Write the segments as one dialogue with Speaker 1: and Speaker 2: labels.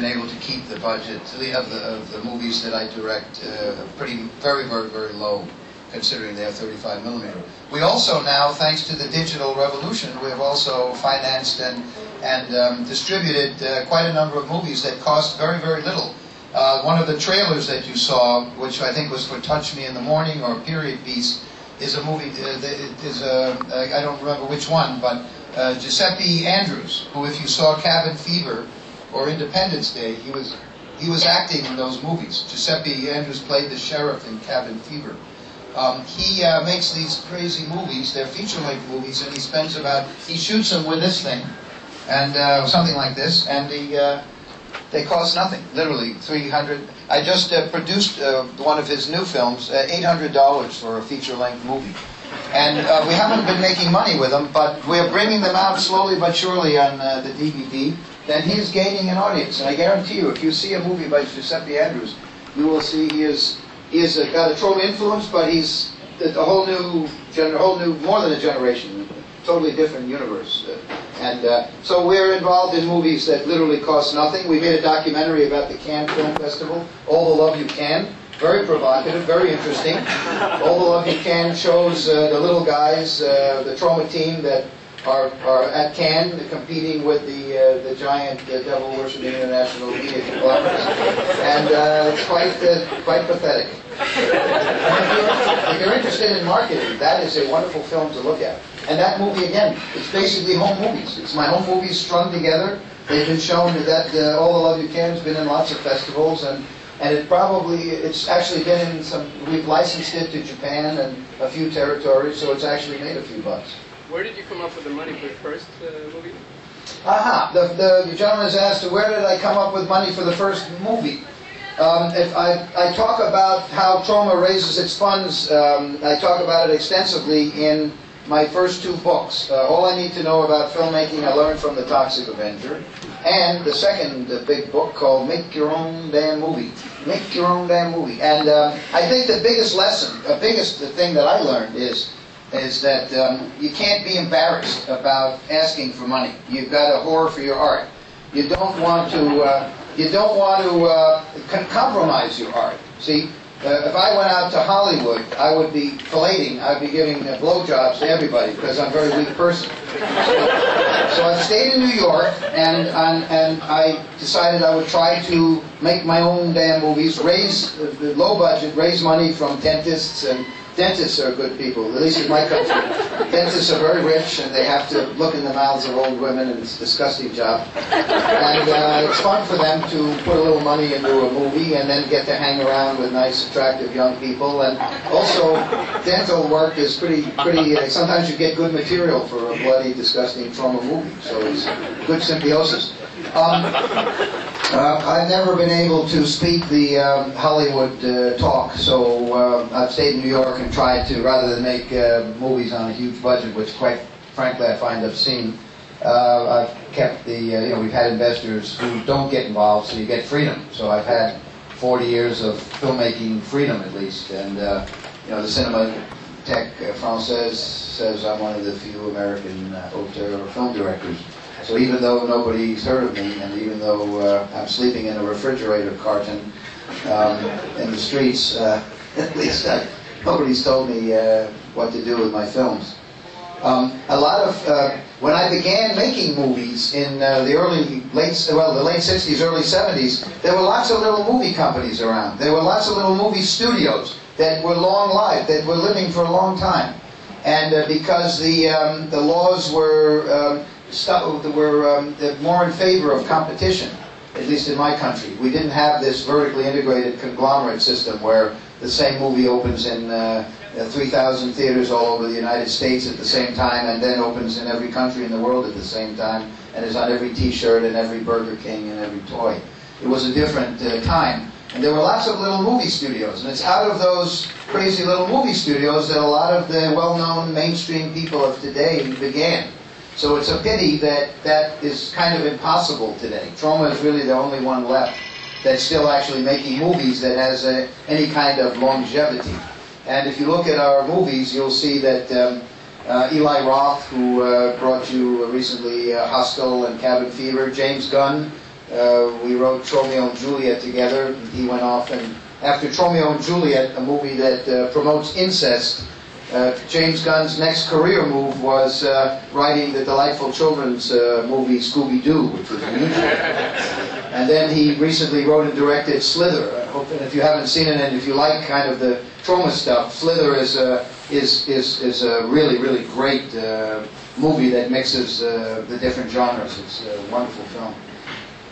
Speaker 1: been able to keep the budget of the, of the movies that I direct uh, pretty, very, very, very low, considering they are 35 millimeter. We also now, thanks to the digital revolution, we have also financed and, and um, distributed uh, quite a number of movies that cost very, very little. Uh, one of the trailers that you saw, which I think was for Touch Me in the Morning or Period Piece, is a movie, uh, is a, I don't remember which one, but uh, Giuseppe Andrews, who if you saw Cabin Fever or Independence Day, he was, he was acting in those movies. Giuseppe Andrews played the sheriff in Cabin Fever. Um, he uh, makes these crazy movies, they're feature-length movies, and he spends about, he shoots them with this thing, and uh, something like this, and he, uh, they cost nothing, literally 300 I just uh, produced uh, one of his new films, uh, $800 for a feature-length movie. And we haven't been making money with them, but we're bringing them out slowly but surely on the DVD. Then he's gaining an audience. And I guarantee you, if you see a movie by Giuseppe Andrews, you will see he is he has got a Troma influence, but he's a whole new, a whole new, more than a generation, totally different universe. Uh, and uh, so we're involved in movies that literally cost nothing. We made a documentary about the Cannes Film Festival, All the Love You Can. Very provocative, very interesting. All the Love You Can shows uh, the little guys, uh, the Troma team that are, are at Cannes competing with the, uh, the giant uh, devil worshipping international media conglomerates. And uh, it's quite, quite pathetic. if you're interested in marketing, that is a wonderful film to look at. And that movie, again, it's basically home movies. It's my home movies strung together. They've been shown that uh, All the Love You Can has been in lots of festivals, and, and it probably, it's actually been in some, we've licensed it to Japan and a few territories, so it's actually made a few bucks.
Speaker 2: Where did you come up with the money for the first uh, movie?
Speaker 1: Aha, the, the, gentleman has asked, where did I come up with money for the first movie? Um, if I, I talk about how Troma raises its funds, um, I talk about it extensively in my first two books. Uh, All I Need to Know About Filmmaking I Learned from the Toxic Avenger, and the second uh, big book called Make Your Own Damn Movie. Make Your Own Damn Movie. And uh, I think the biggest lesson, the biggest thing that I learned is is that um, you can't be embarrassed about asking for money. You've got a horror for your art. You don't want to. Uh, you don't want to uh, compromise your art. See, uh, if I went out to Hollywood, I would be filleting, I'd be giving uh, blowjobs to everybody because I'm a very weak person. so I stayed in New York, and, and, and I decided I would try to make my own damn movies, raise uh, low budget, raise money from dentists and Dentists are good people, at least in my country. Dentists are very rich and they have to look in the mouths of old women and it's a disgusting job. And uh, it's fun for them to put a little money into a movie and then get to hang around with nice, attractive young people. And also, dental work is pretty, pretty, uh, sometimes you get good material for a bloody, disgusting Troma movie. So it's good symbiosis. Um, uh, I've never been able to speak the um, Hollywood uh, talk, so uh, I've stayed in New York and tried to, rather than make uh, movies on a huge budget, which quite frankly I find obscene, uh, I've kept the, uh, you know, we've had investors who don't get involved, so you get freedom. So I've had 40 years of filmmaking freedom at least, and, you know, the Cinémathèque Française says I'm one of the few American auteur film directors. So even though nobody's heard of me, and even though uh, I'm sleeping in a refrigerator carton um, in the streets, uh, at least uh, nobody's told me uh, what to do with my films. Um, a lot of uh, when I began making movies in uh, the early late well the late 60s, early 70s, there were lots of little movie companies around. There were lots of little movie studios that were long lived, that were living for a long time, and because the um, the laws were um, stuff were um, more in favor of competition, at least in my country. We didn't have this vertically integrated conglomerate system where the same movie opens in uh, 3,000 theaters all over the United States at the same time and then opens in every country in the world at the same time and is on every T-shirt and every Burger King and every toy. It was a different uh, time. And there were lots of little movie studios. And it's out of those crazy little movie studios that a lot of the well-known mainstream people of today began. So it's a pity that that is kind of impossible today. Troma is really the only one left that's still actually making movies that has a, any kind of longevity. And if you look at our movies, you'll see that um, uh, Eli Roth, who uh, brought you recently uh, Hostel and Cabin Fever, James Gunn, uh, we wrote Romeo and Juliet together. He went off and after Romeo and Juliet, a movie that uh, promotes incest, uh, James Gunn's next career move was uh, writing the delightful children's uh, movie Scooby Doo, which was unusual. and then he recently wrote and directed Slither. I hope, and if you haven't seen it, and if you like kind of the Troma stuff, Slither is a is is is a really really great uh, movie that mixes uh, the different genres. It's a wonderful film.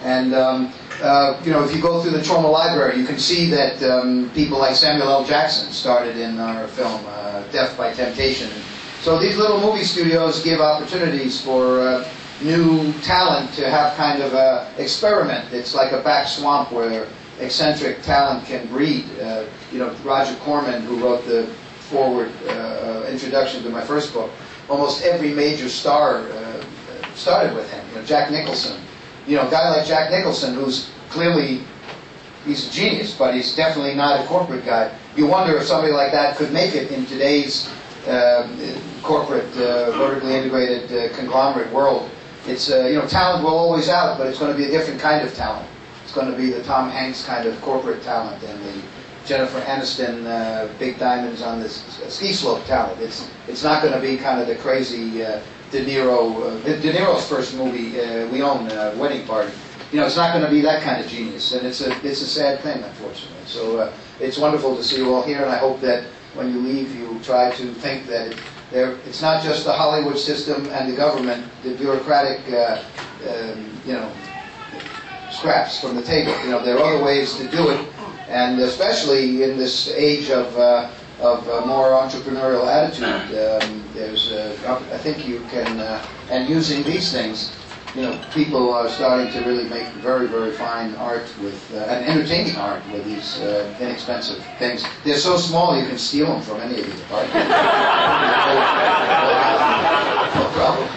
Speaker 1: And um, uh, you know, if you go through the Troma library, you can see that um, people like Samuel L. Jackson started in our film uh, Def by Temptation. So these little movie studios give opportunities for uh, new talent to have kind of a experiment. It's like a back swamp where eccentric talent can breed. Uh, you know, Roger Corman, who wrote the forward uh, introduction to my first book, almost every major star started with him. You know, Jack Nicholson you know, a guy like Jack Nicholson, who's clearly he's a genius, but he's definitely not a corporate guy. You wonder if somebody like that could make it in today's uh, corporate, uh, vertically integrated uh, conglomerate world. It's uh, you know, talent will always out, but it's going to be a different kind of talent. It's going to be the Tom Hanks kind of corporate talent and the Jennifer Aniston uh, big diamonds on this ski slope talent. It's it's not going to be kind of the crazy uh, De Niro, uh, De Niro's first movie, uh, We Own, uh, Wedding Party. You know, it's not going to be that kind of genius, and it's a it's a sad thing, unfortunately. So it's wonderful to see you all here, and I hope that when you leave, you try to think that it, there, it's not just the Hollywood system and the government, the bureaucratic, uh, um, you know, scraps from the table. You know, there are other ways to do it, and especially in this age of uh, of a more entrepreneurial attitude. Um, there's, uh, I think you can, uh, and using these things, you know, people are starting to really make very, very fine art with, uh, and entertaining art with these uh, inexpensive things. They're so small you can steal them from any of these apartments. no problem.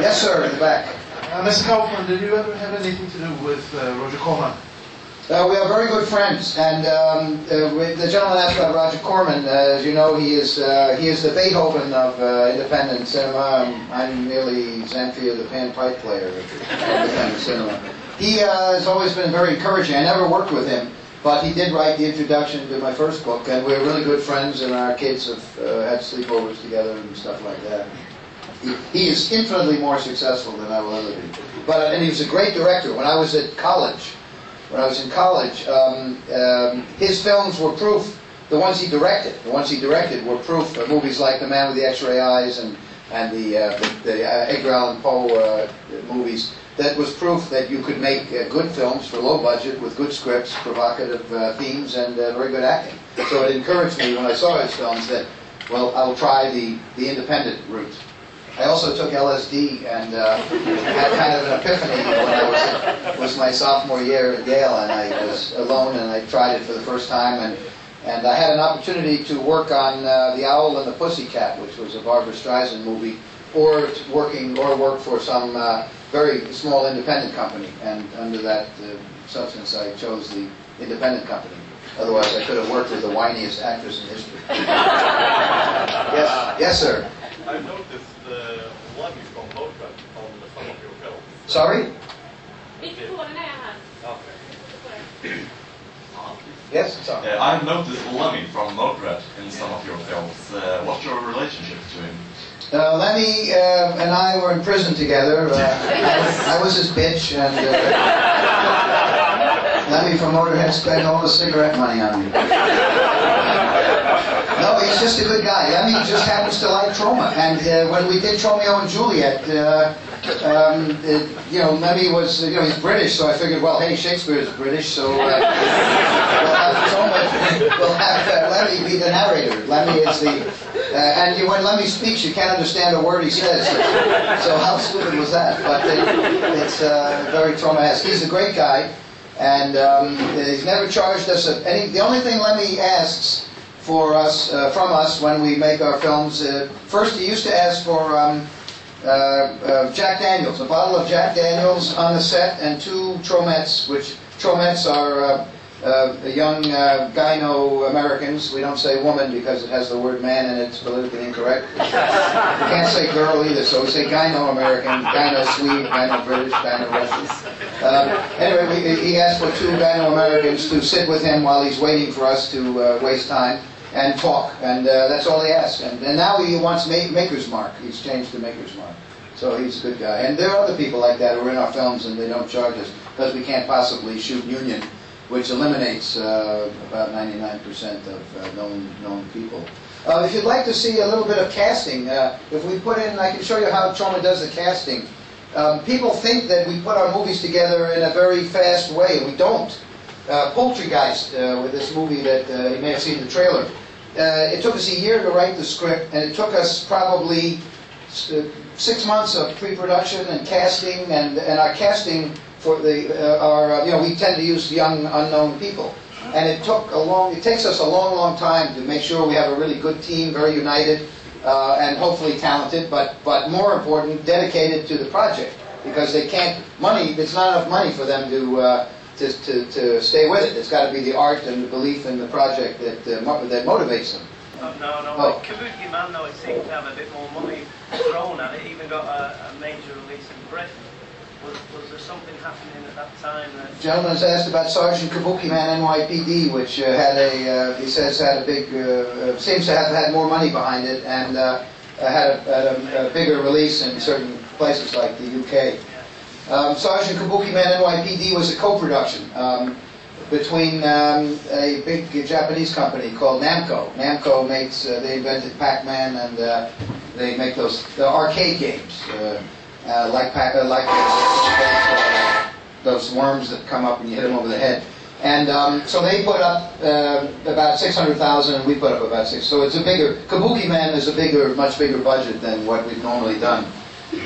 Speaker 1: Yes, sir, in the back.
Speaker 3: Uh, Mr. Kaufman, did you ever have anything to do with uh, Roger Corman?
Speaker 1: Uh, we are very good friends, and um, uh, the gentleman asked about Roger Corman. Uh, as you know, he is uh, he is the Beethoven of uh, independent cinema. I'm, I'm merely Zamfir, the panpipe player of independent cinema. He uh, has always been very encouraging. I never worked with him, but he did write the introduction to my first book, and we're really good friends, and our kids have had sleepovers together and stuff like that. He, he is infinitely more successful than I will ever be. But and he was a great director. When I was at college when I was in college, um, um, his films were proof. The ones he directed, the ones he directed were proof. of movies like The Man with the X-Ray Eyes and and the uh, the, the uh, Edgar Allan Poe uh, movies. That was proof that you could make uh, good films for low budget with good scripts, provocative uh, themes, and very good acting. So it encouraged me when I saw his films that, well, I'll try the the independent route. I also took LSD and uh, had kind of an epiphany when I was was my sophomore year at Yale, and I was alone, and I tried it for the first time, and and I had an opportunity to work on uh, The Owl and the Pussycat, which was a Barbra Streisand movie, or working or work for some uh, very small independent company, and under that uh, substance, I chose the independent company. Otherwise, I could have worked with the whiniest actress in history. yes, yes, sir.
Speaker 4: I noticed the one from Mozart on some of your films.
Speaker 1: Sorry? Yes, on.
Speaker 5: Uh, I've noticed Lemmy from Motörhead in some of your films. Uh, what's your relationship to him?
Speaker 1: Uh, Lemmy uh, and I were in prison together. Uh, I, was, I was his bitch, and uh, Lemmy from Motorhead spent all the cigarette money on me. No, he's just a good guy. Lemmy just happens to like Troma. And uh, when we did Romeo and Juliet, uh, um, it, you know, Lemmy was, you know, he's British, so I figured, well, hey, Shakespeare is British, so uh, we'll have Troma, we'll have uh, Lemmy be the narrator. Lemmy is the, uh, and you, when Lemmy speaks, you can't understand a word he says. So how stupid was that? But it, it's uh, very Troma-esque. He's a great guy, and um, he's never charged us any. The only thing Lemmy asks for us, uh, from us when we make our films. Uh, first, he used to ask for um, uh, uh, Jack Daniels, a bottle of Jack Daniels on the set, and two Tromets, which Tromets are uh, young uh, gyno-Americans. We don't say woman because it has the word man and it's politically incorrect. we can't say girl either, so we say gyno-American, gyno-Swede, gyno-British, gyno-Russian. Uh, anyway, we, he asked for two gyno-Americans to sit with him while he's waiting for us to uh, waste time and talk, and uh, that's all he asked. And, and now he wants ma- Maker's Mark. He's changed to Maker's Mark. So he's a good guy. And there are other people like that who are in our films and they don't charge us because we can't possibly shoot union, which eliminates uh, about 99% of uh, known known people. Uh, if you'd like to see a little bit of casting, uh, if we put in, I can show you how Troma does the casting. Um, people think that we put our movies together in a very fast way. We don't. Uh, Poultrygeist, uh, with this movie that you may have seen the trailer. Uh, it took us a year to write the script, and it took us probably uh, six months of pre-production and casting, and, and our casting for the uh, our uh, you know we tend to use young unknown people, and it took a long it takes us a long long time to make sure we have a really good team, very united, uh, and hopefully talented, but but more important, dedicated to the project because they can't money. It's not enough money for them to. Uh, to, to, to stay with it. It's got to be the art and the belief in the project that, uh, mo- that motivates them.
Speaker 6: Oh, no, no.
Speaker 1: Oh.
Speaker 6: Kabuki Man, though, it seemed to have a bit more money thrown at it. Even got a, a major release in Britain. Was, was there something happening at that time that...
Speaker 1: Gentleman's asked about Sergeant Kabuki Man NYPD, which uh, had a, uh, he says had a big, uh, uh, seems to have had more money behind it and uh, had, a, had a, a bigger release in certain places like the UK. Um, Sergeant Kabuki Man NYPD was a co-production um, between um, a big Japanese company called Namco. Namco makes, uh, they invented Pac-Man and uh, they make those the arcade games, uh, uh, like Pac, uh, like uh, those worms that come up and you hit them over the head. And um, so they put up uh, about 600,000 and we put up about six. So it's a bigger, Kabuki Man is a bigger, much bigger budget than what we've normally done.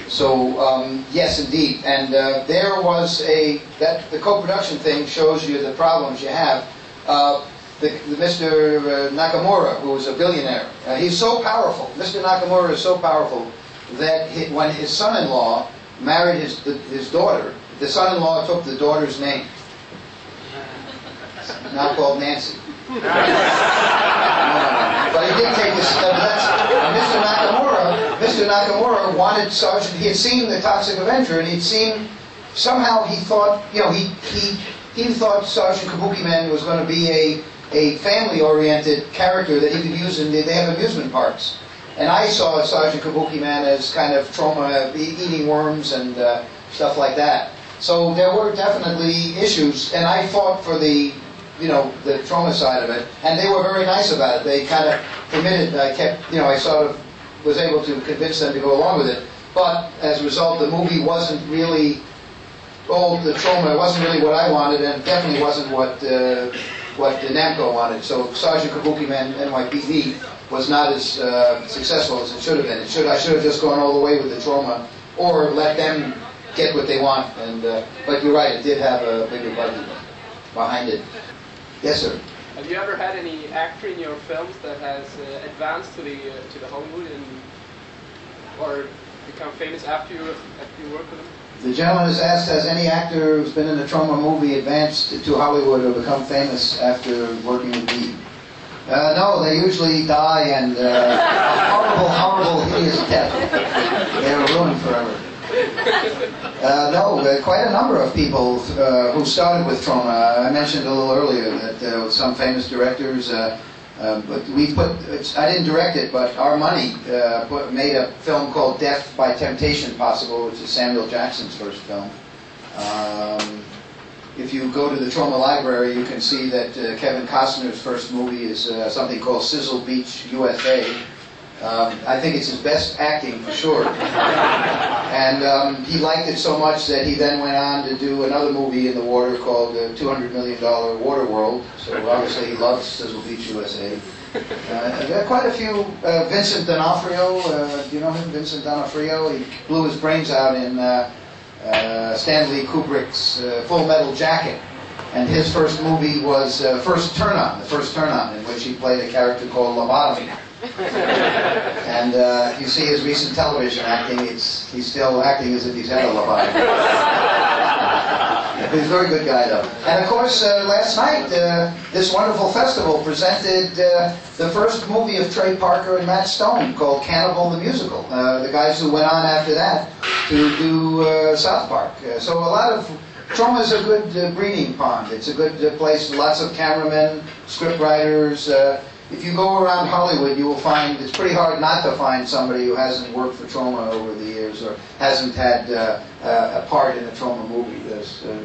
Speaker 1: So um, yes, indeed, and uh, there was a that the co-production thing shows you the problems you have. Uh, the, the Mr. uh, Nakamura, who was a billionaire, uh, he's so powerful. Mr. Nakamura is so powerful that he, when his son-in-law married his the, his daughter, the son-in-law took the daughter's name, not called Nancy. No, no, no. But he did take this. Mr. Nakamura, Mr. Nakamura wanted Sergeant. He had seen the Toxic Avenger, and he'd seen somehow he thought, you know, he he he thought Sergeant Kabuki Man was going to be a a family-oriented character that he could use in. The, they have amusement parks, and I saw Sergeant Kabuki Man as kind of Troma, eating worms and uh, stuff like that. So there were definitely issues, and I fought for the you know, the Troma side of it, and they were very nice about it. They kind of permitted, I kept, you know, I sort of was able to convince them to go along with it. But as a result, the movie wasn't really, oh, the Troma wasn't really what I wanted, and definitely wasn't what uh, what the Namco wanted. So Sergeant Kabuki Man NYPD was not as uh, successful as it should have been. It should I should have just gone all the way with the Troma, or let them get what they want. And uh, but you're right, it did have a bigger budget behind it. Yes, sir.
Speaker 2: Have you ever had any actor in your films that has uh, advanced to the uh, to the Hollywood and or become famous after you after you work with them?
Speaker 1: The gentleman has asked, has any actor who's been in a Troma movie advanced to Hollywood or become famous after working with me? Uh, no, they usually die and uh, horrible, horrible, hideous death. They are ruined forever. Uh, no, uh, quite a number of people uh, who started with Troma. I mentioned a little earlier that uh, some famous directors, uh, but we put, I didn't direct it, but our money uh, put, made a film called Def by Temptation possible, which is Samuel Jackson's first film. Um, if you go to the Troma Library, you can see that uh, Kevin Costner's first movie is uh, something called Sizzle Beach, USA. Um, I think it's his best acting for sure. and um, he liked it so much that he then went on to do another movie in the water called uh, $200 Million Water World. So obviously he loves Sizzle Beach, USA. Uh, quite a few. Uh, Vincent D'Onofrio, uh, do you know him? Vincent D'Onofrio. He blew his brains out in uh, uh, Stanley Kubrick's uh, Full Metal Jacket. And his first movie was First Turn On, the first Turn On, in which he played a character called Lobotomy. and uh, if you see his recent television acting, it's, he's still acting as if he's had a lobotomy. He's a very good guy, though. And of course, uh, last night, uh, this wonderful festival presented uh, the first movie of Trey Parker and Matt Stone called Cannibal the Musical. Uh, the guys who went on after that to do uh, South Park. Uh, so a lot of Troma is a good uh, breeding pond. It's a good uh, place. Lots of cameramen, scriptwriters. Uh, if you go around Hollywood, you will find it's pretty hard not to find somebody who hasn't worked for Troma over the years or hasn't had uh, uh, a part in a Troma movie. Uh,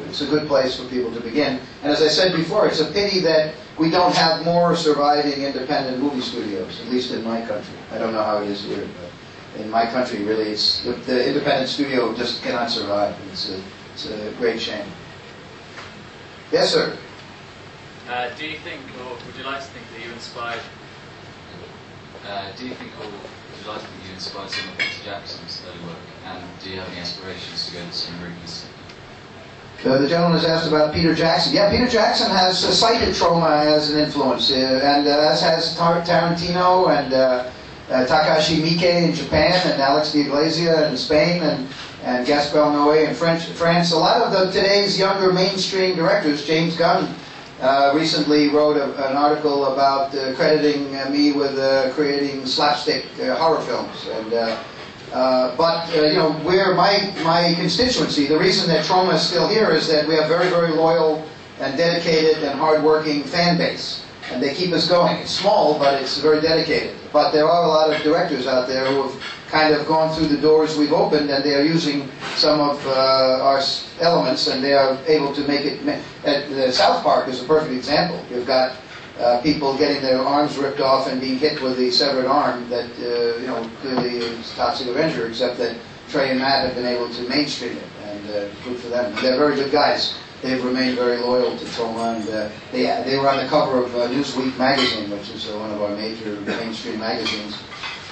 Speaker 1: it's a good place for people to begin. And as I said before, it's a pity that we don't have more surviving independent movie studios, at least in my country. I don't know how it is here, but in my country, really, it's the, the independent studio just cannot survive. It's a, it's a great shame. Yes, sir.
Speaker 7: Uh, do you think, or would you like to think that you inspired? Uh, do you think, or would you like to think you inspired some of Peter Jackson's early work? And do you have any aspirations to go to some movies?
Speaker 1: Uh, the gentleman has asked about Peter Jackson. Yeah, Peter Jackson has uh, cited Troma as an influence, uh, and uh, as has Tar- Tarantino and uh, Takashi Miike in Japan, and Alex de Iglesia in Spain, and, and Gaspar Noé in French, France. A lot of the, today's younger mainstream directors, James Gunn, uh, recently wrote a, an article about uh, crediting uh, me with uh, creating slapstick uh, horror films. And but you know, where my my constituency, the reason that Troma is still here is that we have very very loyal and dedicated and hardworking fan base, and they keep us going. It's small, but it's very dedicated. But there are a lot of directors out there who have kind of gone through the doors we've opened, and they are using some of uh, our elements, and they are able to make it. At the South Park is a perfect example. You've got uh, people getting their arms ripped off and being hit with the severed arm that, uh, you know, clearly is Toxic Avenger, except that Trey and Matt have been able to mainstream it, and uh, good for them. They're very good guys. They've remained very loyal to Troma, and uh, they, they were on the cover of uh, Newsweek magazine, which is uh, one of our major mainstream magazines.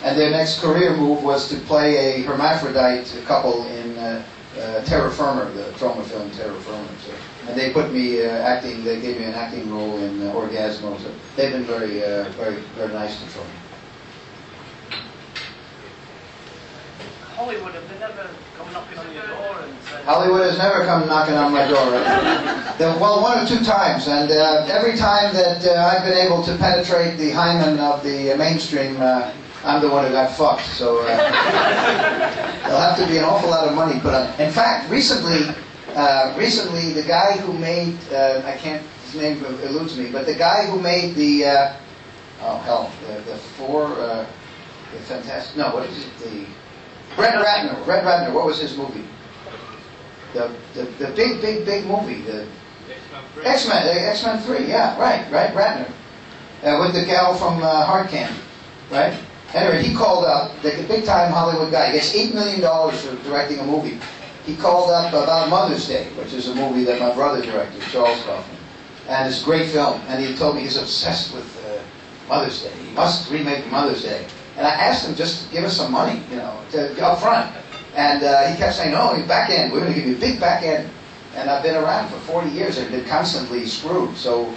Speaker 1: And their next career move was to play a hermaphrodite couple in uh, uh, Terra Firma, the Troma film Terra Firma. So, and they put me uh, acting. They gave me an acting role in uh, Orgazmo. So they've been very, uh, very, very nice to Troma.
Speaker 6: Hollywood, have they never come knocking on your door and said,
Speaker 1: Hollywood has never come knocking on my door. The- well, one or two times, and uh, every time that uh, I've been able to penetrate the hymen of the uh, mainstream, uh, I'm the one who got fucked. So uh, there'll have to be an awful lot of money put on. In fact, recently, uh, recently the guy who made uh, I can't his name eludes me, but the guy who made the uh, oh hell the, the four uh, the fantastic no what is it the Brett Ratner Brett Ratner what was his movie the the, the big big big movie the X Men X Men Three yeah right right Ratner uh, with the gal from uh, Hard Candy right anyway he called up the big time Hollywood guy. He gets eight million dollars for directing a movie. He called up about Mother's Day which is a movie that my brother directed Charles Kaufman. And it's a great film. And he told me he's obsessed with uh, Mother's Day. He must remake Mother's Day. And I asked him just to give us some money you know to, up front and uh, he kept saying, no, back end. We're going to give you a big back end. And I've been around for 40 years and been constantly screwed. So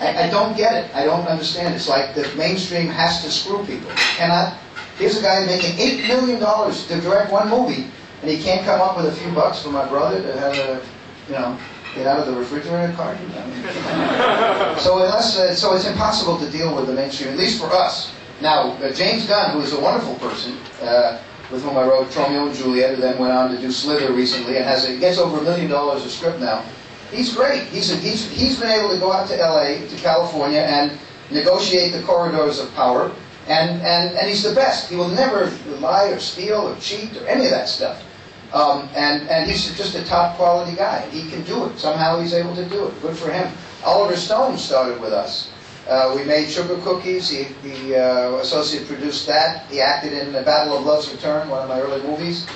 Speaker 1: I, I don't get it. I don't understand. It's like the mainstream has to screw people. Cannot. Here's a guy making $8 million to direct one movie, and he can't come up with a few bucks for my brother to have a, you know, get out of the refrigerator carton. I mean, so unless, uh, so it's impossible to deal with the mainstream, at least for us. Now, uh, James Gunn, who is a wonderful person, uh, with whom I wrote Romeo and Juliet, who then went on to do Slither recently, and has a, gets over a million dollars a script now. He's great. He's, a, he's, he's been able to go out to LA, to California, and negotiate the corridors of power, and, and, and he's the best. He will never lie or steal or cheat or any of that stuff. Um, and, and he's just a top quality guy. He can do it. Somehow he's able to do it. Good for him. Oliver Stone started with us. Uh, we made Sugar Cookies. He, he uh, associate produced that. He acted in The Battle of Love's Return, one of my early movies.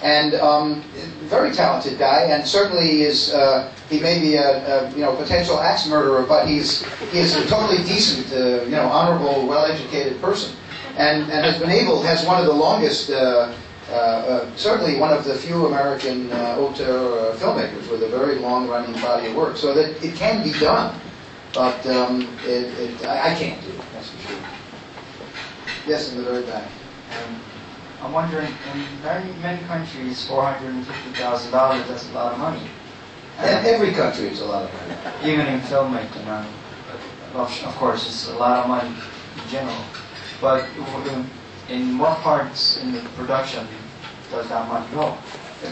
Speaker 1: And um, very talented guy, and certainly is uh, he may be a, a you know potential axe murderer, but he's he is a totally decent, uh, you know, honorable, well-educated person, and and has been able has one of the longest. Uh, uh, certainly one of the few American auteur filmmakers with a very long-running body of work, so that it can be done. But um, it, it, I, I can't do it, that's for sure. Yes, in the very back.
Speaker 8: Um, I'm wondering, in very many countries, $450,000 that's a lot of money.
Speaker 1: In every country, is a lot of money.
Speaker 8: even in filmmaking. Of, of course, it's a lot of money in general. But in what parts in the production does that money go?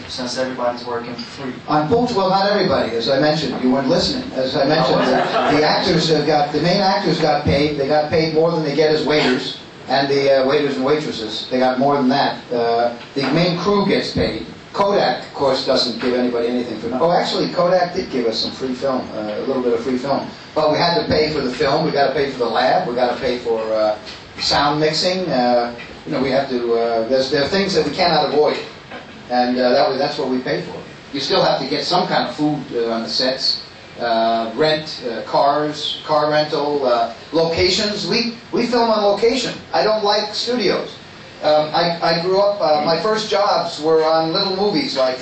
Speaker 8: Since everybody's working free.
Speaker 1: On Pool, well, not everybody, as I mentioned, you weren't listening. As I mentioned, the, the actors have got, the main actors got paid, they got paid more than they get as waiters, and the uh, waiters and waitresses, they got more than that. Uh, the main crew gets paid. Kodak, of course, doesn't give anybody anything for, nothing. oh, actually, Kodak did give us some free film, uh, a little bit of free film. But we had to pay for the film, we got to pay for the lab, we got to pay for uh, sound mixing, uh, you know, we have to, uh, there's, there are things that we cannot avoid. And uh, that was, that's what we pay for. You still have to get some kind of food uh, on the sets, uh, rent uh, cars, car rental, uh, locations. We, we film on location. I don't like studios. Um, I, I grew up, uh, my first jobs were on little movies like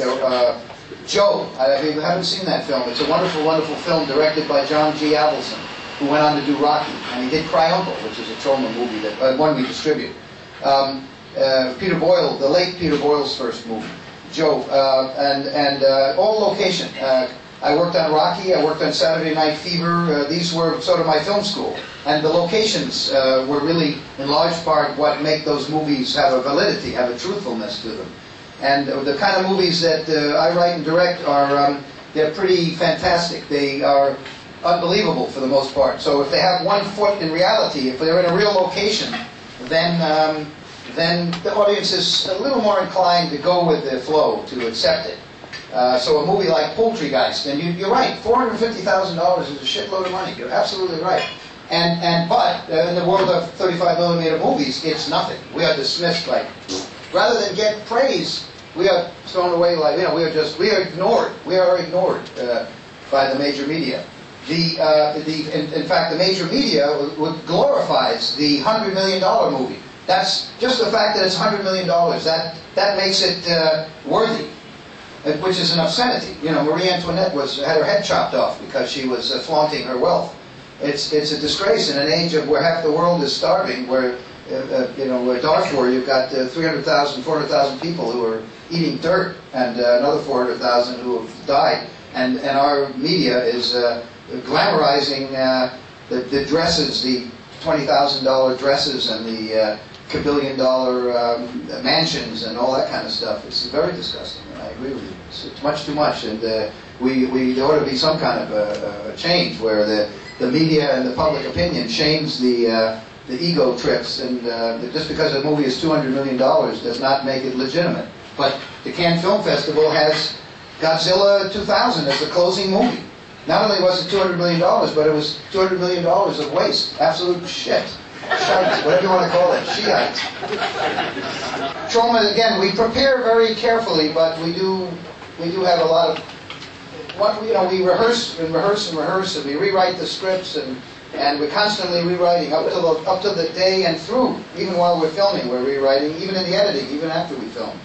Speaker 1: Joe. I, haven't seen that film, it's a wonderful, wonderful film directed by John G. Avildsen, who went on to do Rocky. And he did Cry Uncle, which is a Troma movie, that one we distribute. Um, uh, Peter Boyle, the late Peter Boyle's first movie, Joe, uh, and and uh, all location. Uh, I worked on Rocky. I worked on Saturday Night Fever. Uh, these were sort of my film school, and the locations were really, in large part, what make those movies have a validity, have a truthfulness to them. And the kind of movies that I write and direct are um, they're pretty fantastic. They are unbelievable for the most part. So if they have one foot in reality, if they're in a real location, then um, then the audience is a little more inclined to go with the flow, to accept it. Uh, so a movie like Poultrygeist, and you, you're right, $450,000 is a shitload of money. You're absolutely right. And, and but uh, in the world of 35 millimeter movies, it's nothing. We are dismissed like, rather than get praise, we are thrown away like, you know, we are just, we are ignored. We are ignored uh, by the major media. The, uh, the, in, in fact, the major media glorifies the $100 million movie. That's just the fact that it's $100 million. That, that makes it uh, worthy, uh, which is an obscenity. You know, Marie Antoinette was, had her head chopped off because she was uh, flaunting her wealth. It's, it's a disgrace in an age of where half the world is starving, where, uh, uh, you know, where Darfur, you've got uh, 300,000, 400,000 people who are eating dirt, and another 400,000 who have died. And, and our media is glamorizing the, the dresses, the $20,000 dresses and the uh, kabillion dollar um, mansions and all that kind of stuff. It's very disgusting. I agree with you. It's, it's much too much. And uh, we, we, there ought to be some kind of a, a change where the, the media and the public opinion change the, uh, the ego trips. And uh, just because a movie is $200 million does not make it legitimate. But the Cannes Film Festival has Godzilla 2000 as the closing movie. Not only was it $200 million, but it was $200 million of waste. Absolute shit. Shite, whatever you want to call it. Shiite. Troma, again, we prepare very carefully, but we do, we do have a lot of, what, you know, we rehearse and rehearse and rehearse, and we rewrite the scripts, and, and we're constantly rewriting up to, the, up to the day and through. Even while we're filming, we're rewriting, even in the editing, even after we film.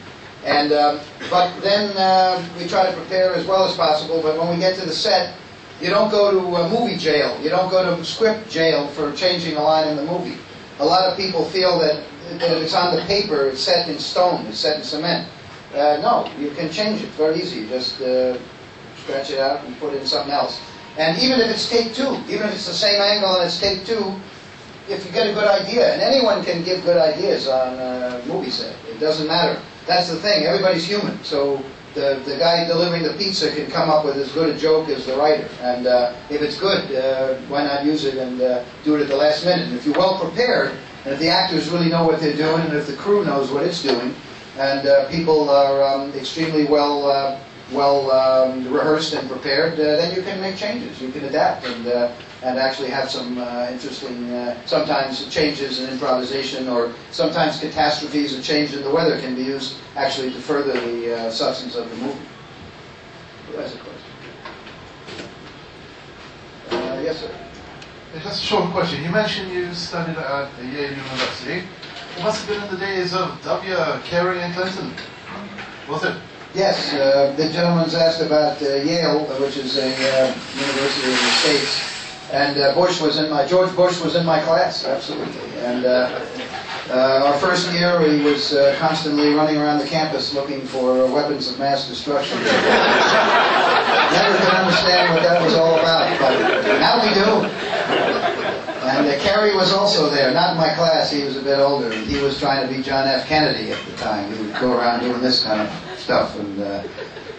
Speaker 1: And, um, but then uh, we try to prepare as well as possible, but when we get to the set, you don't go to uh, movie jail. You don't go to script jail for changing a line in the movie. A lot of people feel that, that if it's on the paper, it's set in stone, it's set in cement. Uh, no, you can change it very easy. You just uh, stretch it out and put in something else. And even if it's take two, even if it's the same angle and it's take two, if you get a good idea, and anyone can give good ideas on a movie set, it doesn't matter. That's the thing, everybody's human. So the, the guy delivering the pizza can come up with as good a joke as the writer. And uh, if it's good, uh, why not use it and uh, do it at the last minute? And if you're well prepared, and if the actors really know what they're doing, and if the crew knows what it's doing, and uh, people are um, extremely well uh, well um, rehearsed and prepared, uh, then you can make changes. You can adapt and uh, and actually have some uh, interesting, sometimes changes in improvisation or sometimes catastrophes or change in the weather can be used actually to further the substance of the movie. Who has a question? Yes, sir.
Speaker 3: Just a short question. You mentioned you studied at Yale University. It must have been in the days of W. Kerry and Clinton. Was it?
Speaker 1: Yes, uh, the gentleman's asked about uh, Yale, which is a uh, university in the States. And uh, Bush was in my, George Bush was in my class, absolutely. And uh, uh, our first year, he was constantly running around the campus looking for weapons of mass destruction. Never could understand what that was all about, but now we do. And uh, Kerry was also there, not in my class, he was a bit older, he was trying to be John F. Kennedy at the time. He would go around doing this kind of stuff and uh,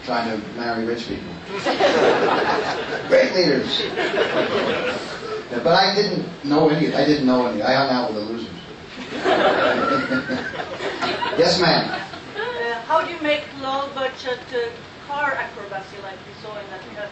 Speaker 1: trying to marry rich people. Great leaders. Yeah, But I didn't know any, I didn't know any, I hung out with the losers. yes, ma'am.
Speaker 9: Uh, how do you make low budget uh, car acrobacy like we saw in that cut?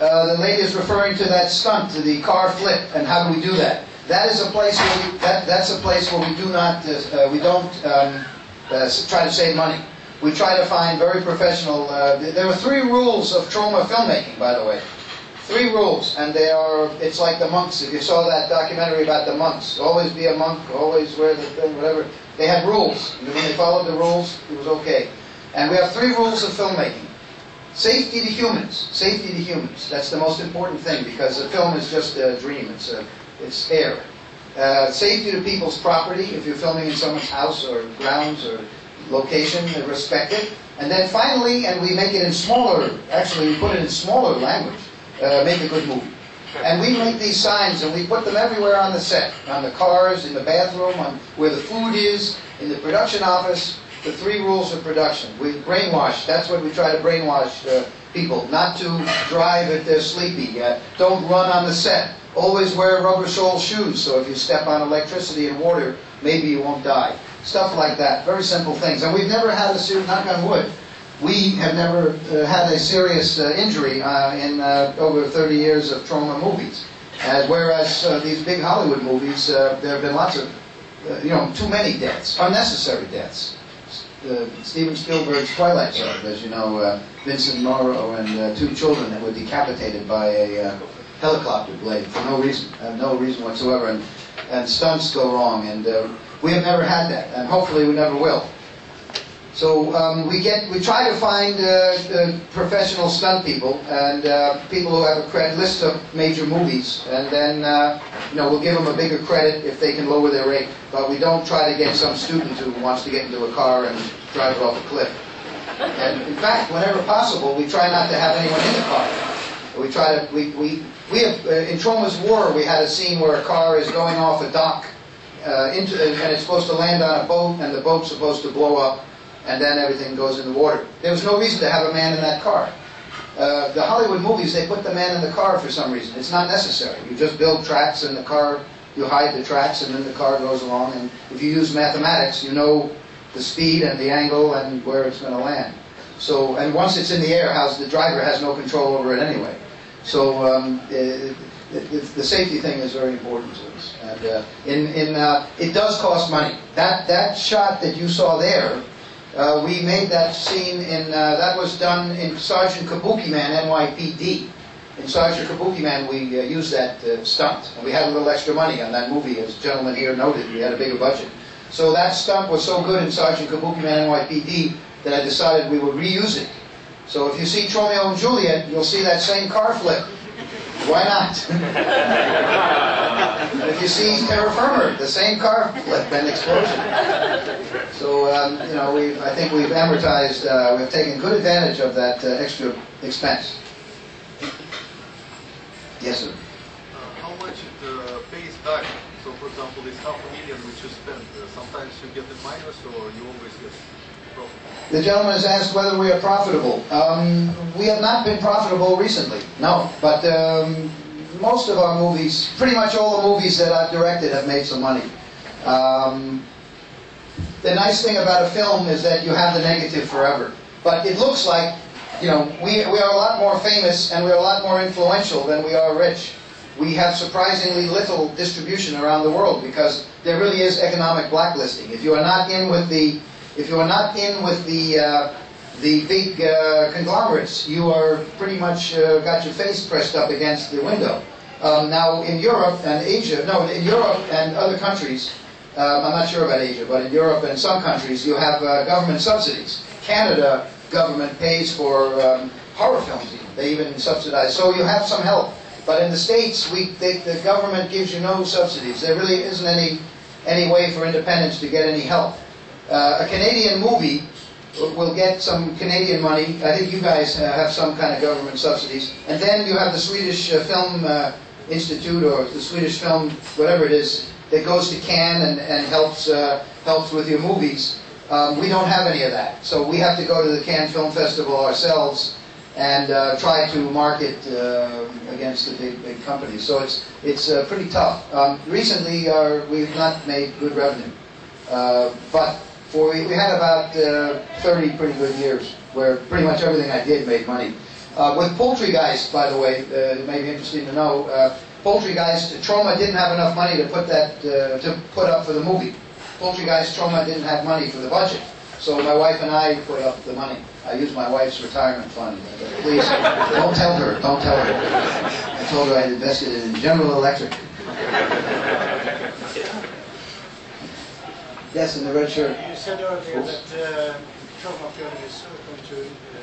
Speaker 1: Uh, the lady is referring to that stunt, to the car flip, and how do we do that? That is a place where we, that, that's a place where we do not, uh, uh, we don't um, uh, try to save money. We try to find very professional. Uh, there are three rules of Troma filmmaking, by the way. Three rules, and they are. It's like the monks. If you saw that documentary about the monks, always be a monk, always wear the thing, whatever. They had rules. And when they followed the rules, it was okay. And we have three rules of filmmaking. Safety to humans. Safety to humans. That's the most important thing because a film is just a dream. It's a, it's air. Uh, safety to people's property. If you're filming in someone's house or grounds or location, respect it. And then finally, and we make it in smaller. Actually, we put it in smaller language. Uh, make a good movie. And we make these signs and we put them everywhere on the set, on the cars, in the bathroom, on where the food is, in the production office. The three rules of production. We brainwash. That's what we try to brainwash uh, people. Not to drive if they're sleepy. Uh, don't run on the set. Always wear rubber sole shoes. So if you step on electricity and water, maybe you won't die. Stuff like that. Very simple things. And we've never had a serious knock on wood. We have never uh, had a serious uh, injury uh, in uh, over 30 years of Troma movies. Whereas uh, these big Hollywood movies, uh, there have been lots of, you know, too many deaths, unnecessary deaths. Steven Spielberg's Twilight Zone, as you know, Vincent Morrow and two children that were decapitated by a helicopter blade for no reason, no reason whatsoever, and, and stunts go wrong. And we have never had that, and hopefully we never will. So um, we get, we try to find uh, uh, professional stunt people and uh, people who have a credit list of major movies, and then uh, you know we'll give them a bigger credit if they can lower their rate. But we don't try to get some student who wants to get into a car and drive it off a cliff. And in fact, whenever possible, we try not to have anyone in the car. We try to we we we have uh, in Troma's War we had a scene where a car is going off a dock uh, into and it's supposed to land on a boat and the boat's supposed to blow up and then everything goes in the water. There was no reason to have a man in that car. Uh, the Hollywood movies, they put the man in the car for some reason. It's not necessary. You just build tracks and the car, you hide the tracks and then the car goes along. And if you use mathematics, you know the speed and the angle and where it's going to land. So, and once it's in the air, how's the driver has no control over it anyway. So, um, it, it, the safety thing is very important to us. And uh, in, in, uh, it does cost money. That, that shot that you saw there, uh, we made that scene in, uh, that was done in Sergeant Kabuki Man, NYPD. In Sergeant Kabuki Man, we uh, used that uh, stunt. And we had a little extra money on that movie, as the gentleman here noted. We had a bigger budget. So that stunt was so good in Sergeant Kabuki Man, NYPD, that I decided we would reuse it. So if you see Romeo and Juliet, you'll see that same car flip. Why not? if you see Terra Firma, the same car flip and explosion. So, um, you know, we I think we've amortized, uh, we've taken good advantage of that uh, extra expense. Yes, sir.
Speaker 10: Uh, how much it uh, pays back? So, for example, this half a million which you spend, uh, sometimes you get the minus or you always get?
Speaker 1: The gentleman has asked whether we are profitable. Um, we have not been profitable recently, no. But um, most of our movies, pretty much all the movies that I've directed have made some money. Um, the nice thing about a film is that you have the negative forever. But it looks like, you know, we, we are a lot more famous and we're a lot more influential than we are rich. We have surprisingly little distribution around the world because there really is economic blacklisting. If you are not in with the if you are not in with the uh, the big uh, conglomerates, you are pretty much uh, got your face pressed up against the window. Um, now in Europe and Asia, no, in Europe and other countries, um, I'm not sure about Asia, but in Europe and some countries, you have uh, government subsidies. Canada government pays for um, horror films. Even. They even subsidize, so you have some help. But in the states, we they, the government gives you no subsidies. There really isn't any any way for independents to get any help. Uh, a Canadian movie will get some Canadian money. I think you guys uh, have some kind of government subsidies. And then you have the Swedish uh, Film uh, Institute or the Swedish Film, whatever it is, that goes to Cannes and, and helps, helps with your movies. Um, we don't have any of that. So we have to go to the Cannes Film Festival ourselves and uh, try to market uh, against the big, big companies. So it's, it's uh, pretty tough. Um, recently, our, we've not made good revenue. But for, we had about uh, 30 pretty good years where pretty much everything I did made money. Uh, with Poultrygeist, by the way, uh, it may be interesting to know, uh, Poultrygeist, Troma didn't have enough money to put that uh, to put up for the movie. Poultrygeist, Troma didn't have money for the budget, so my wife and I put up the money. I used my wife's retirement fund. Please, don't tell her. Don't tell her. I told her I invested in General Electric. Yes, in the red shirt.
Speaker 11: You said earlier that uh, Troma Film is open to uh,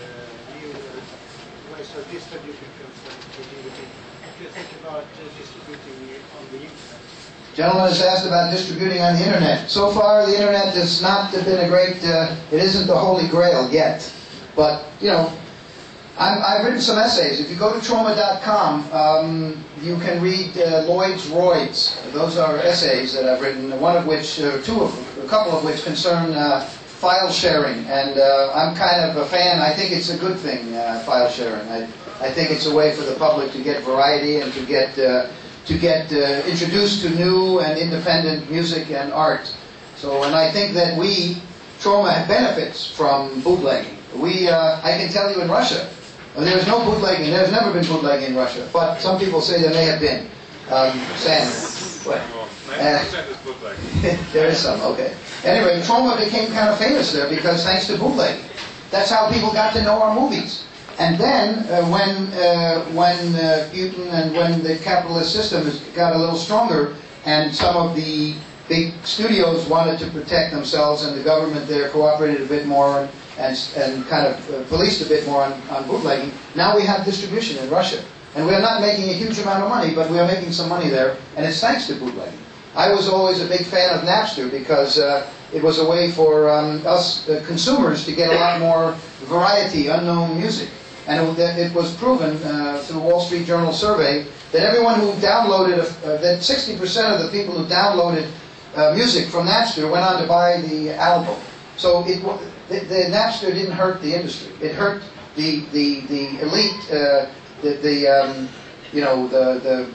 Speaker 11: new uh, ways of distributing films to DVD. What do you think about uh, distributing on the internet?
Speaker 1: Gentleman has asked about distributing on the internet. So far, the internet has not been a great. Uh, it isn't the holy grail yet, but you know, I'm, I've written some essays. If you go to troma.com, um, you can read uh, Lloyd's Roids. Those are essays that I've written. One of which, uh, two of, a couple of which concern uh, file sharing, and uh, I'm kind of a fan. I think it's a good thing, uh, file sharing. I, I think it's a way for the public to get variety and to get to get introduced to new and independent music and art. So, and I think that we, Troma, benefits from bootlegging. We, I can tell you in Russia, well, there is no bootlegging. There's never been bootlegging in Russia, but some people say there may have been. Um, Sam, what? Uh, there is some, okay. Anyway, Troma became kind of famous there because thanks to bootlegging. That's how people got to know our movies. And then, uh, when uh, when uh, Putin and when the capitalist system has got a little stronger, and some of the big studios wanted to protect themselves, and the government there cooperated a bit more and, and and kind of uh, policed a bit more on, on bootlegging. Now we have distribution in Russia, and we are not making a huge amount of money, but we are making some money there, and it's thanks to bootlegging. I was always a big fan of Napster because uh, it was a way for um, us uh, consumers to get a lot more variety, unknown music. And it, it was proven uh, through Wall Street Journal survey that everyone who downloaded, uh, that 60% of the people who downloaded uh, music from Napster went on to buy the album. So it, the, the Napster didn't hurt the industry. It hurt the the the elite, uh, the the um, you know the the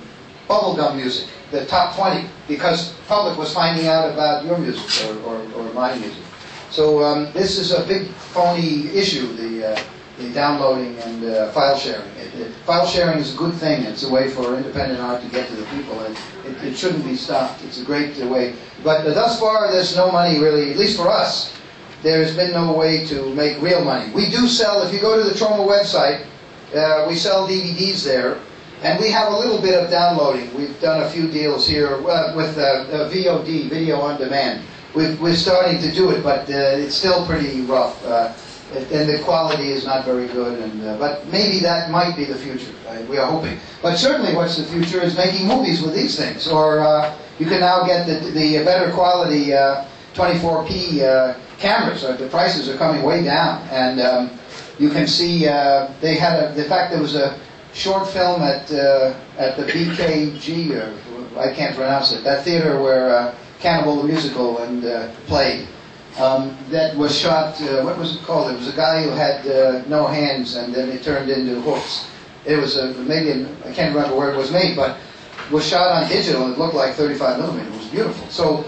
Speaker 1: bubblegum music, the top 20, because public was finding out about your music or, or, or my music. So um, this is a big phony issue, the, uh, the downloading and uh, file sharing. It, it, file sharing is a good thing. It's a way for independent art to get to the people. and it, it shouldn't be stopped. It's a great way. But uh, thus far, there's no money really, at least for us. There's been no way to make real money. We do sell, if you go to the Troma website, uh, we sell DVDs there. And we have a little bit of downloading. We've done a few deals here uh, with uh, uh, VOD, video on demand. We've, we're starting to do it, but uh, it's still pretty rough. Uh, and the quality is not very good. And, but maybe that might be the future. Uh, we are hoping. But certainly, what's the future is making movies with these things. Or you can now get the, the better quality 24p uh, cameras. Uh, the prices are coming way down, and um, you can see uh, they had a. The fact there was a short film at uh, at the BKG, or I can't pronounce it. That theater where Cannibal the musical and played. Um, that was shot. What was it called? It was a guy who had no hands, and then it turned into hooks. It was a maybe I can't remember where it was made, but was shot on digital. It looked like 35 millimeter. It was beautiful. So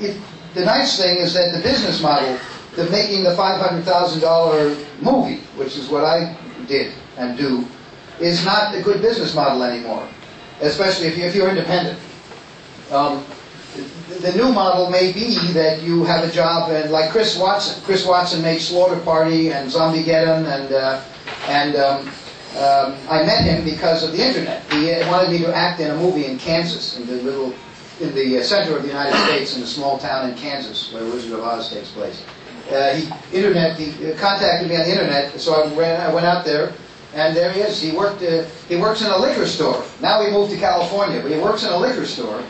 Speaker 1: it, the nice thing is that the business model, the making the $500,000 movie, which is what I did and do, is not a good business model anymore, especially if, you, if you're independent. Um, the, new model may be that you have a job, and like Chris Watson. Chris Watson made Slaughter Party and Zombiegeddon, and uh, and um, um, I met him because of the internet. He wanted me to act in a movie in Kansas, in the little, in the uh, center of the United States, in a small town in Kansas where Wizard of Oz takes place. Uh, he internet, he uh, contacted me on the internet, so I, ran, I went out there, and there he is. He worked. Uh, he works in a liquor store. Now he moved to California, but he works in a liquor store,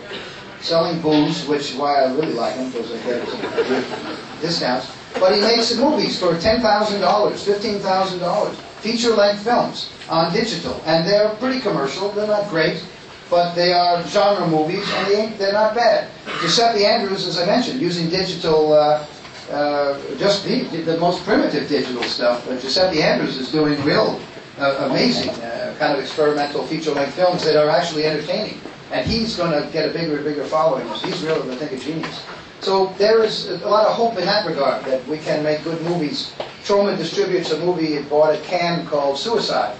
Speaker 1: selling booze, which is why I really like him because I get discounts. but he makes movies for $10,000, $15,000, feature-length films on digital, and they're pretty commercial. They're not great, but they are genre movies, and they ain't, they're not bad. Giuseppe Andrews, as I mentioned, using digital, uh, uh, just the, the most primitive digital stuff. But Giuseppe Andrews is doing real, uh, amazing uh, kind of experimental feature-length films that are actually entertaining, and he's going to get a bigger and bigger following. He's really, I think, a genius. So there is a lot of hope in that regard that we can make good movies. Troma distributes a movie it bought at Cannes called Suicide,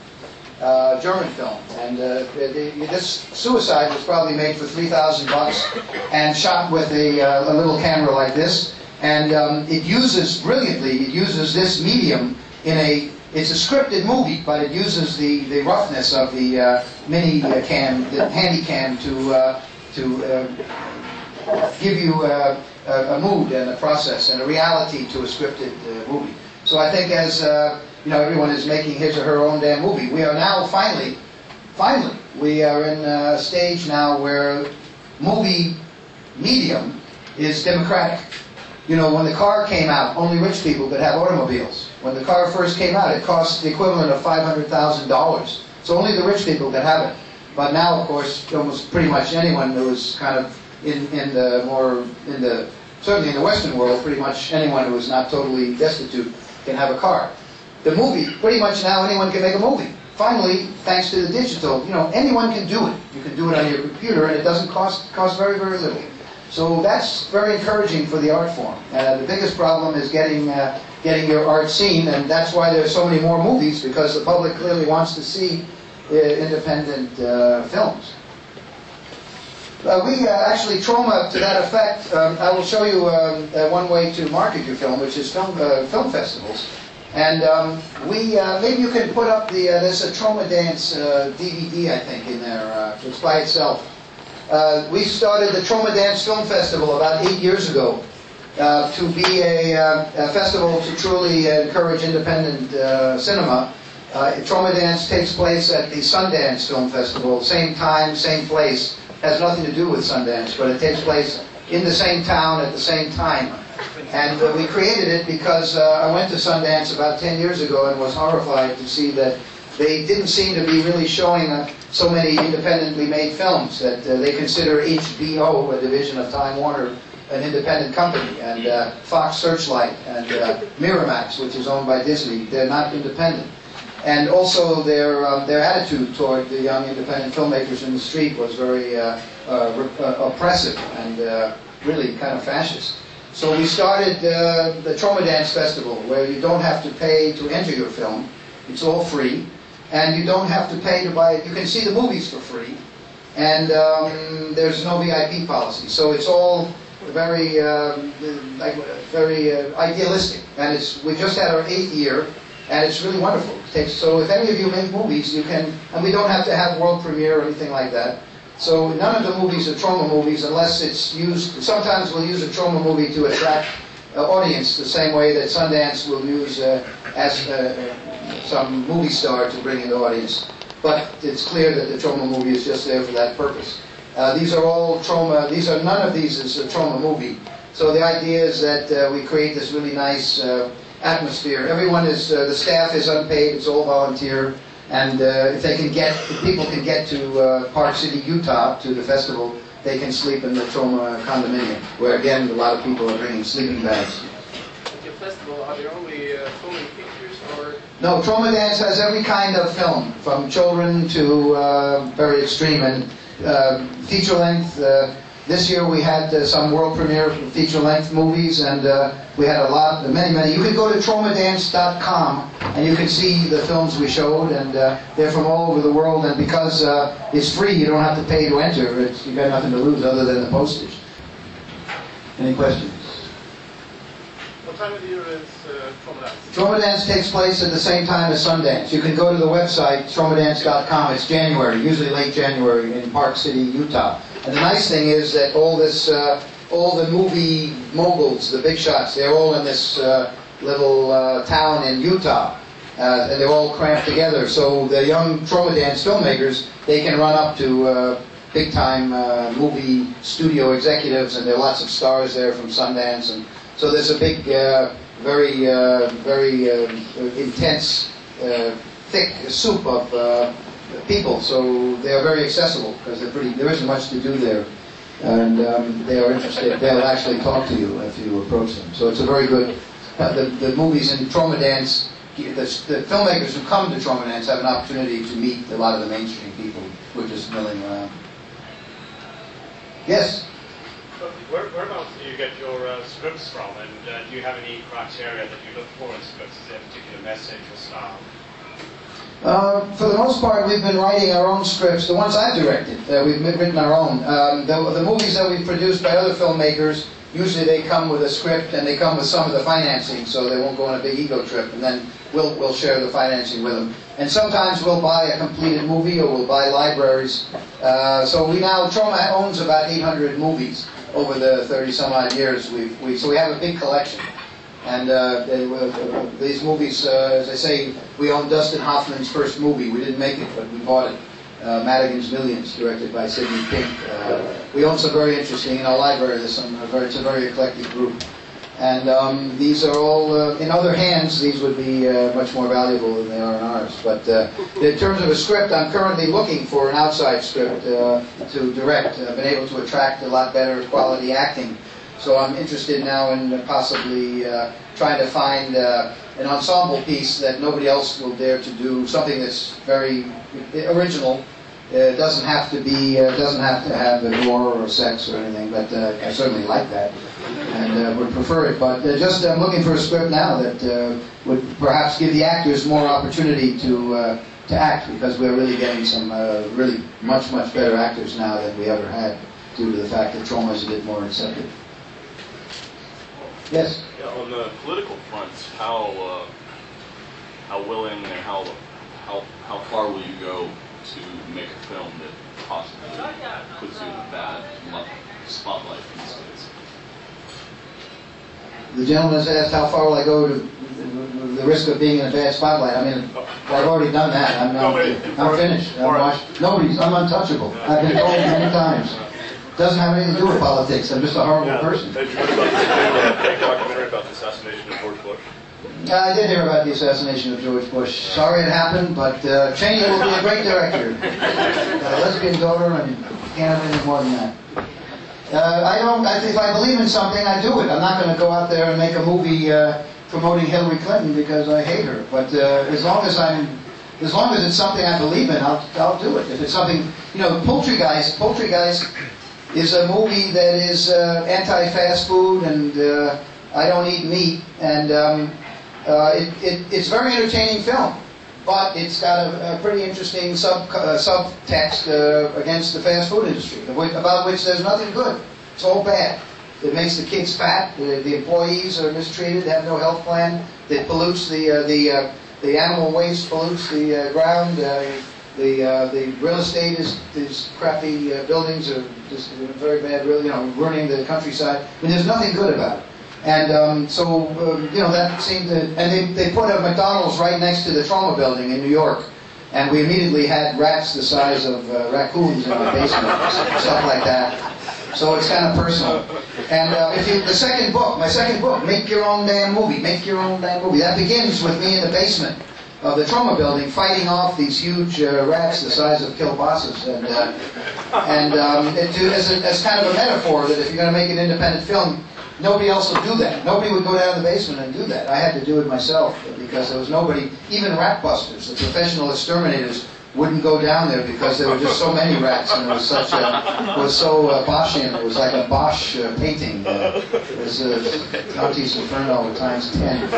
Speaker 1: uh, German film, and uh, the, the, this Suicide was probably made for three thousand bucks and shot with a, uh, a, little camera like this, and um, it uses brilliantly. It uses this medium in a. It's a scripted movie, but it uses the, the roughness of the uh, mini uh, cam, the handy cam to uh, to give you a, a, mood and a process and a reality to a scripted movie. So I think as uh, you know, everyone is making his or her own damn movie. We are now finally, finally, we are in a stage now where movie medium is democratic. You know, when the car came out, only rich people could have automobiles. When the car first came out, it cost the equivalent of $500,000. So only the rich people could have it. But now, of course, almost pretty much anyone who is kind of in, in the more, in the, certainly in the Western world, pretty much anyone who is not totally destitute can have a car. The movie, pretty much now anyone can make a movie. Finally, thanks to the digital, you know, anyone can do it. You can do it on your computer and it doesn't cost, cost very, very little. So that's very encouraging for the art form. Uh, the biggest problem is getting, uh, getting your art seen, and that's why there's so many more movies, because the public clearly wants to see uh, independent uh, films. Uh, we uh, actually Troma to that effect. Um, I will show you um, uh, one way to market your film, which is film uh, film festivals. And um, we uh, maybe you can put up the uh, there's a Troma Dance DVD I think in there. it's by itself. we started the Troma Dance Film Festival about eight years ago to be a, a, festival to truly encourage independent cinema. Troma Dance takes place at the Sundance Film Festival, same time, same place has nothing to do with Sundance, but it takes place in the same town at the same time. And uh, we created it because uh, I went to Sundance about 10 years ago and was horrified to see that they didn't seem to be really showing uh, so many independently made films that uh, they consider HBO, a division of Time Warner, an independent company, and uh, Fox Searchlight and uh, Miramax, which is owned by Disney, they're not independent and also their um, their attitude toward the young independent filmmakers in the street was very uh, uh, uh, oppressive and uh, really kind of fascist. So we started uh, the Troma Dance Festival, where you don't have to pay to enter your film; it's all free, and you don't have to pay to buy it. You can see the movies for free, and um, there's no VIP policy. So it's all very um, like very uh, idealistic, and it's we just had our eighth year and it's really wonderful. so if any of you make movies, you can, and we don't have to have world premiere or anything like that. So none of the movies are Troma movies unless it's used. Sometimes we'll use a Troma movie to attract uh, audience, the same way that Sundance will use uh, as uh, some movie star to bring in the audience. But it's clear that the Troma movie is just there for that purpose. Uh, these are all Troma. These are none of these is a Troma movie. So the idea is that uh, we create this really nice uh, atmosphere. Everyone is, uh, the staff is unpaid, it's all volunteer. And uh, if they can get, if people can get to uh, Park City, Utah, to the festival, they can sleep in the Troma condominium, where again, a lot of people are bringing sleeping bags.
Speaker 2: At your festival, are there only uh, filming pictures or?
Speaker 1: No, Troma Dance has every kind of film, from children to uh, very extreme and uh, feature length. This year we had uh, some world premiere feature-length movies, and uh, we had a lot, many, many. You can go to tromadance.com, and you can see the films we showed, and uh, they're from all over the world. And because uh, it's free, you don't have to pay to enter. It's, you've got nothing to lose other than the postage. Any questions?
Speaker 4: What time of the year is uh, Troma Dance?
Speaker 1: Troma Dance takes place at the same time as Sundance. You can go to the website, tromadance.com. It's January, usually late January in Park City, Utah. And the nice thing is that all this, uh, all the movie moguls, the big shots, they're all in this uh, little uh, town in Utah. Uh, and they're all cramped together. So the young Troma Dance filmmakers, they can run up to uh, big time uh, movie studio executives, and there are lots of stars there from Sundance. And so there's a big very, very intense, thick soup of people. So they are very accessible because they're pretty. There isn't much to do there, and um, they are interested. They'll actually talk to you if you approach them. So it's a very good. Uh, the, the movies in Troma Dance, the, the filmmakers who come to Troma Dance have an opportunity to meet a lot of the mainstream people who are just milling around. Yes.
Speaker 12: Where, whereabouts do you get your uh, scripts from, and uh, do you have any criteria that you look for in scripts? Is there a particular message or style?
Speaker 1: Uh, for the most part, we've been writing our own scripts. The ones I've directed, uh, we've written our own. Um, the, the movies that we've produced by other filmmakers, usually they come with a script and they come with some of the financing, so they won't go on a big ego trip, and then we'll, we'll share the financing with them. And sometimes we'll buy a completed movie or we'll buy libraries. Uh, so we now, Troma owns about 800 movies over the 30 some odd years. We've, we, so we have a big collection. And uh, they, uh, these movies, uh, as I say, we own Dustin Hoffman's first movie. We didn't make it, but we bought it. Uh, Madigan's Millions, directed by Sidney Pink. Uh, we own some very interesting in our library. There's some very, it's a very eclectic group. And um, these are all, uh, in other hands, these would be much more valuable than they are in ours. But in terms of a script, I'm currently looking for an outside script to direct. I've been able to attract a lot better quality acting. So I'm interested now in possibly uh, trying to find uh, an ensemble piece that nobody else will dare to do, something that's very original. It doesn't have to be, uh, doesn't have to have a gore or sex or anything, but uh, I certainly like that and uh, would prefer it. But uh, just I'm looking for a script now that uh, would perhaps give the actors more opportunity to uh, to act because we're really getting some uh, really much much better actors now than we ever had due to the fact that Troma is a bit more receptive. Yes.
Speaker 13: Yeah, on the political front, how uh, how willing and how how how far will you go to make a film that possibly puts you in a bad spotlight these days?
Speaker 1: The gentleman has asked how far will I go to the risk of being in a bad spotlight. I mean, I've already done that. I'm, I'm, I'm finished. I'm washed. Nobody's. I'm untouchable. I've been told many times. Doesn't have anything to do with politics. I'm just a horrible
Speaker 13: Yeah,
Speaker 1: person.
Speaker 13: Did you hear about the big documentary about the assassination of George Bush?
Speaker 1: Uh, I did hear about the assassination of George Bush. Sorry it happened, but uh, Cheney will be a great director. Got a lesbian daughter and can't have anything more than that. Uh, I don't. I, if I believe in something, I do it. I'm not going to go out there and make a movie uh, promoting Hillary Clinton because I hate her. But uh, as long as I'm, as long as it's something I believe in, I'll, I'll do it. If it's something, you know, Poultrygeist. Poultry Guys is a movie that is uh, anti-fast food and uh, I don't eat meat, and um, uh, it, it, it's a very entertaining film. But it's got a, a pretty interesting sub uh, subtext uh, against the fast food industry, about which there's nothing good. It's all bad. It makes the kids fat. The, the employees are mistreated. They have no health plan. It pollutes the uh, the the animal waste pollutes the ground. The the real estate is is crappy. Buildings are just very bad. Really, you know, ruining the countryside. I mean, there's nothing good about it. And um, so, um, you know, that seemed to, and they, they put a McDonald's right next to the Troma building in New York. And we immediately had rats the size of uh, raccoons in the basement, stuff like that. So it's kind of personal. And uh, if you, the second book, my second book, Make Your Own Damn Movie, Make Your Own Damn Movie, that begins with me in the basement of the Troma building fighting off these huge uh, rats the size of kielbasa's. And, uh, and um, it, to, as, a, as kind of a metaphor that if you're going to make an independent film, Nobody else would do that. Nobody would go down the basement and do that. I had to do it myself because there was nobody, even rat busters, the professional exterminators, wouldn't go down there because there were just so many rats and it was such a, was so uh, Boschian. It was like a Bosch uh, painting. Uh, it was uh, Dante's Inferno times ten.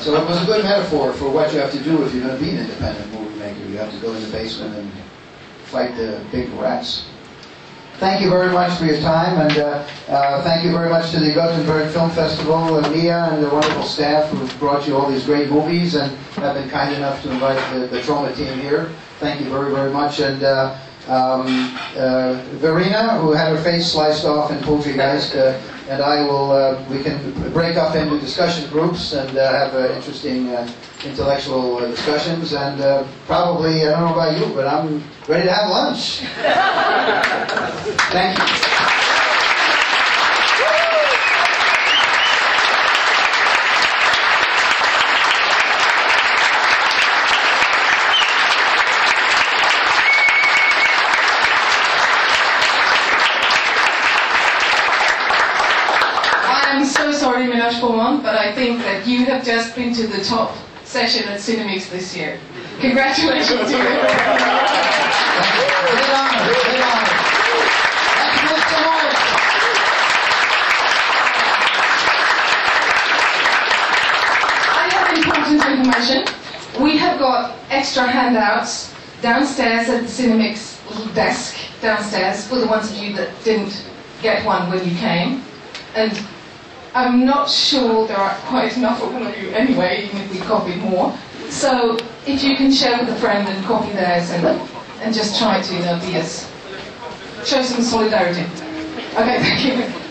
Speaker 1: So it was a good metaphor for what you have to do if you're going to be an independent movie maker. You have to go in the basement and fight the big rats. Thank you very much for your time, and uh, uh, thank you very much to the Gothenburg Film Festival and Mia and the wonderful staff who have brought you all these great movies and have been kind enough to invite the, the Troma team here. Thank you very, very much. And uh, um, uh, Verena, who had her face sliced off in Guys, uh, and I will, uh, we can break up into discussion groups and uh, have uh, interesting uh, intellectual uh, discussions. And uh, probably, I don't know about you, but I'm ready to have lunch. Thank you.
Speaker 14: I'm so Minaj Pourmont, but I think that you have just been to the top session at Cinemix this year. Congratulations to you.
Speaker 1: Big honor, big honor. Let's make some noise.
Speaker 14: I have important information. We have got extra handouts downstairs at the Cinemix desk downstairs for the ones of you that didn't get one when you came. And I'm not sure there are quite enough of you anyway, even if we copy more. So if you can share with a friend and copy theirs and, and just try to, you know, be show some solidarity. Okay, thank you.